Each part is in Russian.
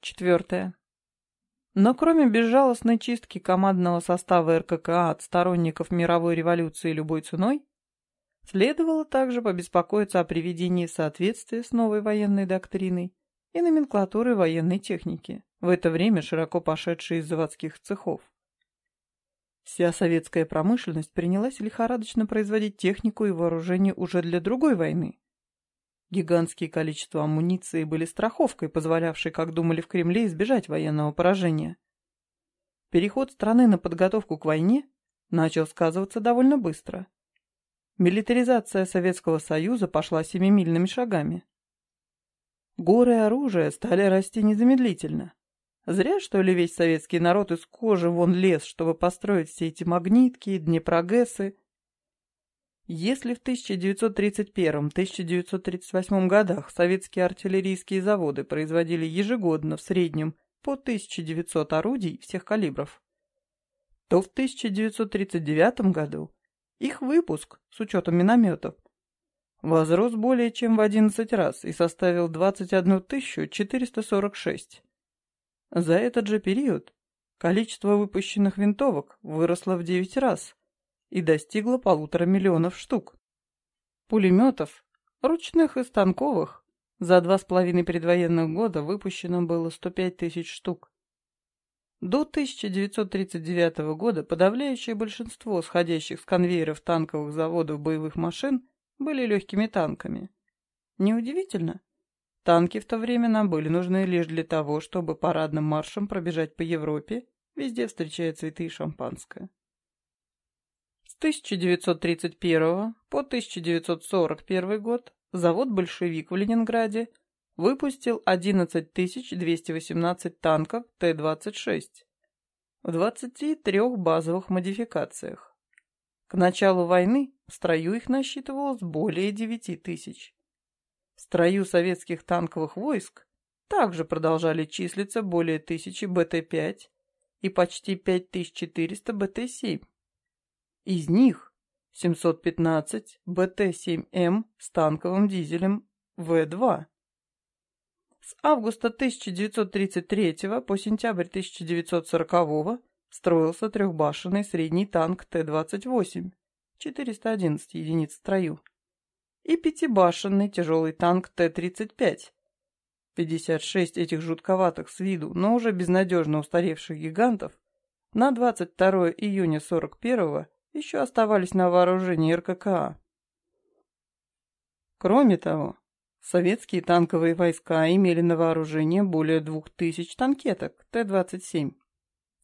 Четвертое. Но кроме безжалостной чистки командного состава РККА от сторонников мировой революции любой ценой, следовало также побеспокоиться о приведении соответствия с новой военной доктриной и номенклатурой военной техники, в это время широко пошедшей из заводских цехов. Вся советская промышленность принялась лихорадочно производить технику и вооружение уже для другой войны. Гигантские количества амуниции были страховкой, позволявшей, как думали в Кремле, избежать военного поражения. Переход страны на подготовку к войне начал сказываться довольно быстро. Милитаризация Советского Союза пошла семимильными шагами. Горы оружия стали расти незамедлительно. Зря, что ли, весь советский народ из кожи вон лез, чтобы построить все эти магнитки, днепрогессы. Если в 1931-1938 годах советские артиллерийские заводы производили ежегодно в среднем по 1900 орудий всех калибров, то в 1939 году их выпуск, с учетом минометов, возрос более чем в 11 раз и составил 21 446. За этот же период количество выпущенных винтовок выросло в 9 раз и достигло полутора миллионов штук. Пулеметов, ручных и станковых, за два с половиной предвоенных года выпущено было 105 тысяч штук. До 1939 года подавляющее большинство сходящих с конвейеров танковых заводов боевых машин были легкими танками. Неудивительно, Танки в то время нам были нужны лишь для того, чтобы парадным маршем пробежать по Европе, везде встречая цветы и шампанское. С 1931 по 1941 год завод «Большевик» в Ленинграде выпустил 11 218 танков Т-26 в 23 базовых модификациях. К началу войны в строю их насчитывалось более 9 тысяч. В строю советских танковых войск также продолжали числиться более тысячи БТ-5 и почти 5400 БТ-7. Из них 715 БТ-7М с танковым дизелем В-2. С августа 1933 по сентябрь 1940 строился трехбашенный средний танк Т-28, 411 единиц в строю и пятибашенный тяжелый танк Т-35. 56 этих жутковатых с виду, но уже безнадежно устаревших гигантов на 22 июня 41-го еще оставались на вооружении РККА. Кроме того, советские танковые войска имели на вооружении более 2000 танкеток Т-27,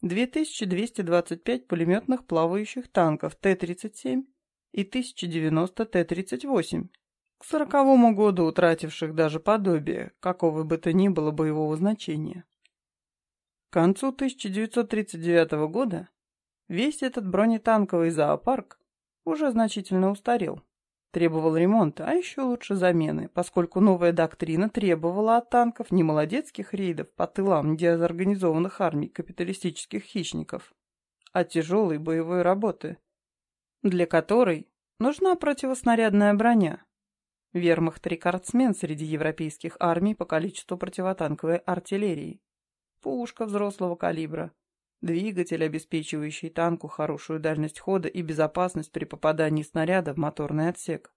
2225 пулеметных плавающих танков Т-37 и 1090 Т-38, к сороковому году утративших даже подобие какого бы то ни было боевого значения. К концу 1939 года весь этот бронетанковый зоопарк уже значительно устарел, требовал ремонта, а еще лучше замены, поскольку новая доктрина требовала от танков не молодецких рейдов по тылам дезорганизованных армий капиталистических хищников, а тяжелой боевой работы, для которой нужна противоснарядная броня. Вермахт рекордсмен среди европейских армий по количеству противотанковой артиллерии. Пушка взрослого калибра, двигатель, обеспечивающий танку хорошую дальность хода и безопасность при попадании снаряда в моторный отсек.